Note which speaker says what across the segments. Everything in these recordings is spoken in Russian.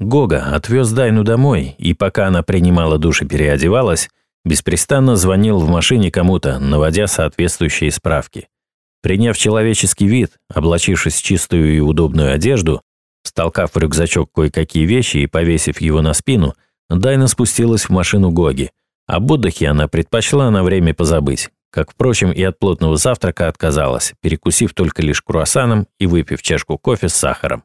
Speaker 1: Гога отвез Дайну домой, и пока она принимала душ и переодевалась, беспрестанно звонил в машине кому-то, наводя соответствующие справки. Приняв человеческий вид, облачившись в чистую и удобную одежду, столкав в рюкзачок кое-какие вещи и повесив его на спину, Дайна спустилась в машину Гоги. Об отдыхе она предпочла на время позабыть, как, впрочем, и от плотного завтрака отказалась, перекусив только лишь круассаном и выпив чашку кофе с сахаром.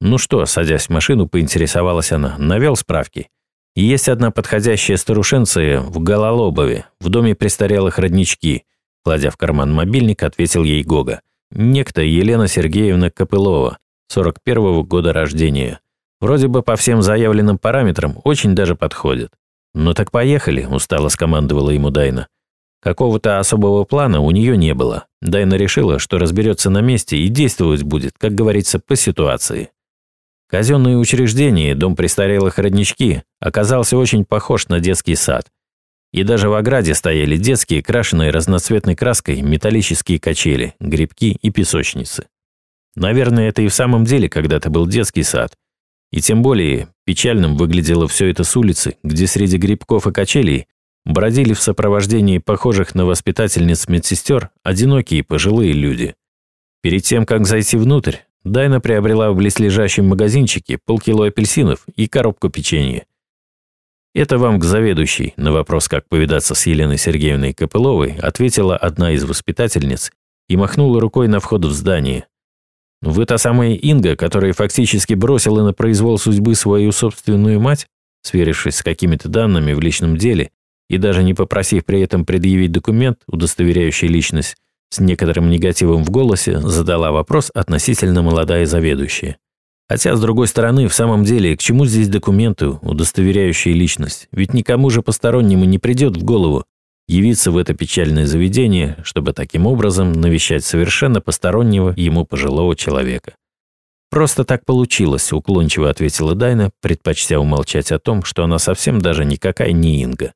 Speaker 1: «Ну что», садясь в машину, поинтересовалась она, навел справки. «Есть одна подходящая старушенция в Гололобове, в доме престарелых роднички», кладя в карман мобильник, ответил ей Гога. «Некто Елена Сергеевна Копылова, 41-го года рождения. Вроде бы по всем заявленным параметрам очень даже подходит. «Ну так поехали», – устало скомандовала ему Дайна. Какого-то особого плана у нее не было. Дайна решила, что разберется на месте и действовать будет, как говорится, по ситуации. Казенное учреждение, дом престарелых роднички, оказался очень похож на детский сад. И даже в ограде стояли детские, крашеные разноцветной краской, металлические качели, грибки и песочницы. Наверное, это и в самом деле когда-то был детский сад. И тем более печальным выглядело все это с улицы, где среди грибков и качелей бродили в сопровождении похожих на воспитательниц медсестер одинокие пожилые люди. Перед тем, как зайти внутрь, Дайна приобрела в близлежащем магазинчике полкило апельсинов и коробку печенья. «Это вам к заведующей», на вопрос, как повидаться с Еленой Сергеевной Копыловой, ответила одна из воспитательниц и махнула рукой на вход в здание. «Вы та самая Инга, которая фактически бросила на произвол судьбы свою собственную мать?» Сверившись с какими-то данными в личном деле и даже не попросив при этом предъявить документ, удостоверяющий личность, с некоторым негативом в голосе задала вопрос относительно молодая заведующая. Хотя, с другой стороны, в самом деле, к чему здесь документы, удостоверяющие личность? Ведь никому же постороннему не придет в голову явиться в это печальное заведение, чтобы таким образом навещать совершенно постороннего ему пожилого человека. «Просто так получилось», – уклончиво ответила Дайна, предпочтя умолчать о том, что она совсем даже никакая не Инга.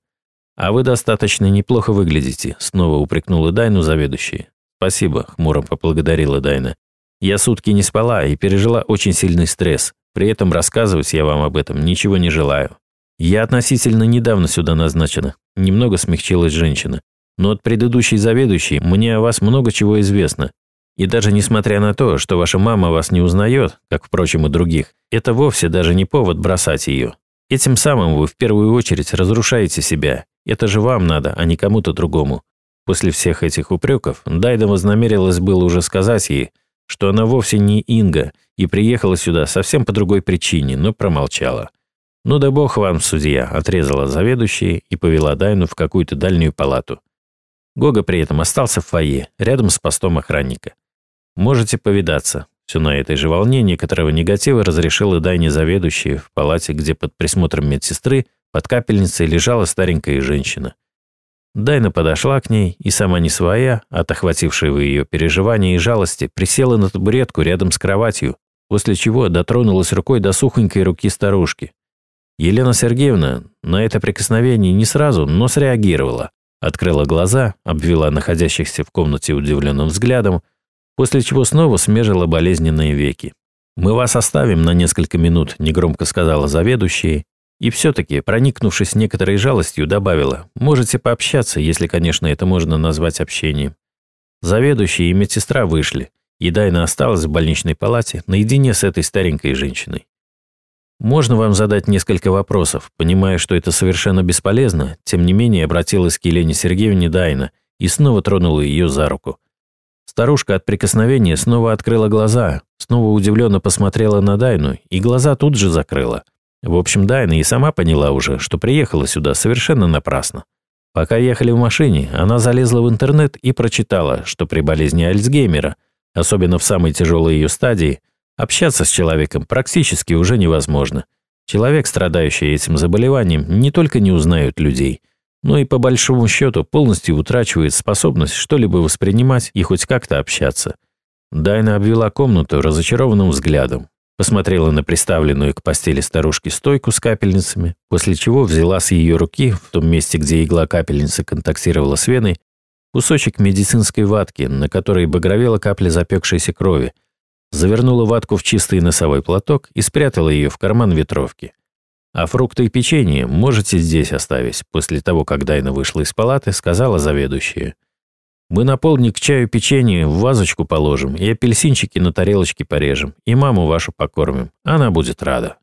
Speaker 1: «А вы достаточно неплохо выглядите», – снова упрекнула Дайну заведующая. «Спасибо», – хмуро поблагодарила Дайна. «Я сутки не спала и пережила очень сильный стресс. При этом рассказывать я вам об этом ничего не желаю. Я относительно недавно сюда назначена», – немного смягчилась женщина. «Но от предыдущей заведующей мне о вас много чего известно. И даже несмотря на то, что ваша мама вас не узнает, как, впрочем, и других, это вовсе даже не повод бросать ее. Этим самым вы в первую очередь разрушаете себя, это же вам надо, а не кому-то другому. После всех этих упреков Дайда вознамерилась было уже сказать ей, что она вовсе не Инга и приехала сюда совсем по другой причине, но промолчала. «Ну да бог вам, судья», – отрезала заведующая и повела Дайну в какую-то дальнюю палату. Гога при этом остался в фойе, рядом с постом охранника. «Можете повидаться». Все на этой же волне некоторого негатива разрешила Дайне заведующая в палате, где под присмотром медсестры под капельницей лежала старенькая женщина. Дайна подошла к ней и сама не своя, от охватившего ее переживания и жалости, присела на табуретку рядом с кроватью, после чего дотронулась рукой до сухонькой руки старушки. Елена Сергеевна на это прикосновение не сразу, но среагировала. Открыла глаза, обвела находящихся в комнате удивленным взглядом, после чего снова смежила болезненные веки. «Мы вас оставим на несколько минут», – негромко сказала заведующая и все-таки, проникнувшись некоторой жалостью, добавила, «Можете пообщаться, если, конечно, это можно назвать общением». Заведующий и медсестра вышли, и Дайна осталась в больничной палате наедине с этой старенькой женщиной. «Можно вам задать несколько вопросов?» Понимая, что это совершенно бесполезно, тем не менее обратилась к Елене Сергеевне Дайна и снова тронула ее за руку. Старушка от прикосновения снова открыла глаза, снова удивленно посмотрела на Дайну и глаза тут же закрыла. В общем, Дайна и сама поняла уже, что приехала сюда совершенно напрасно. Пока ехали в машине, она залезла в интернет и прочитала, что при болезни Альцгеймера, особенно в самой тяжелой ее стадии, общаться с человеком практически уже невозможно. Человек, страдающий этим заболеванием, не только не узнает людей, но и по большому счету полностью утрачивает способность что-либо воспринимать и хоть как-то общаться. Дайна обвела комнату разочарованным взглядом посмотрела на приставленную к постели старушки стойку с капельницами, после чего взяла с ее руки, в том месте, где игла капельницы контактировала с веной, кусочек медицинской ватки, на которой багровела капля запекшейся крови, завернула ватку в чистый носовой платок и спрятала ее в карман ветровки. А фрукты и печенье можете здесь оставить. После того, как Дайна вышла из палаты, сказала заведующая. Мы на полдник чаю печенье в вазочку положим и апельсинчики на тарелочке порежем, и маму вашу покормим. Она будет рада.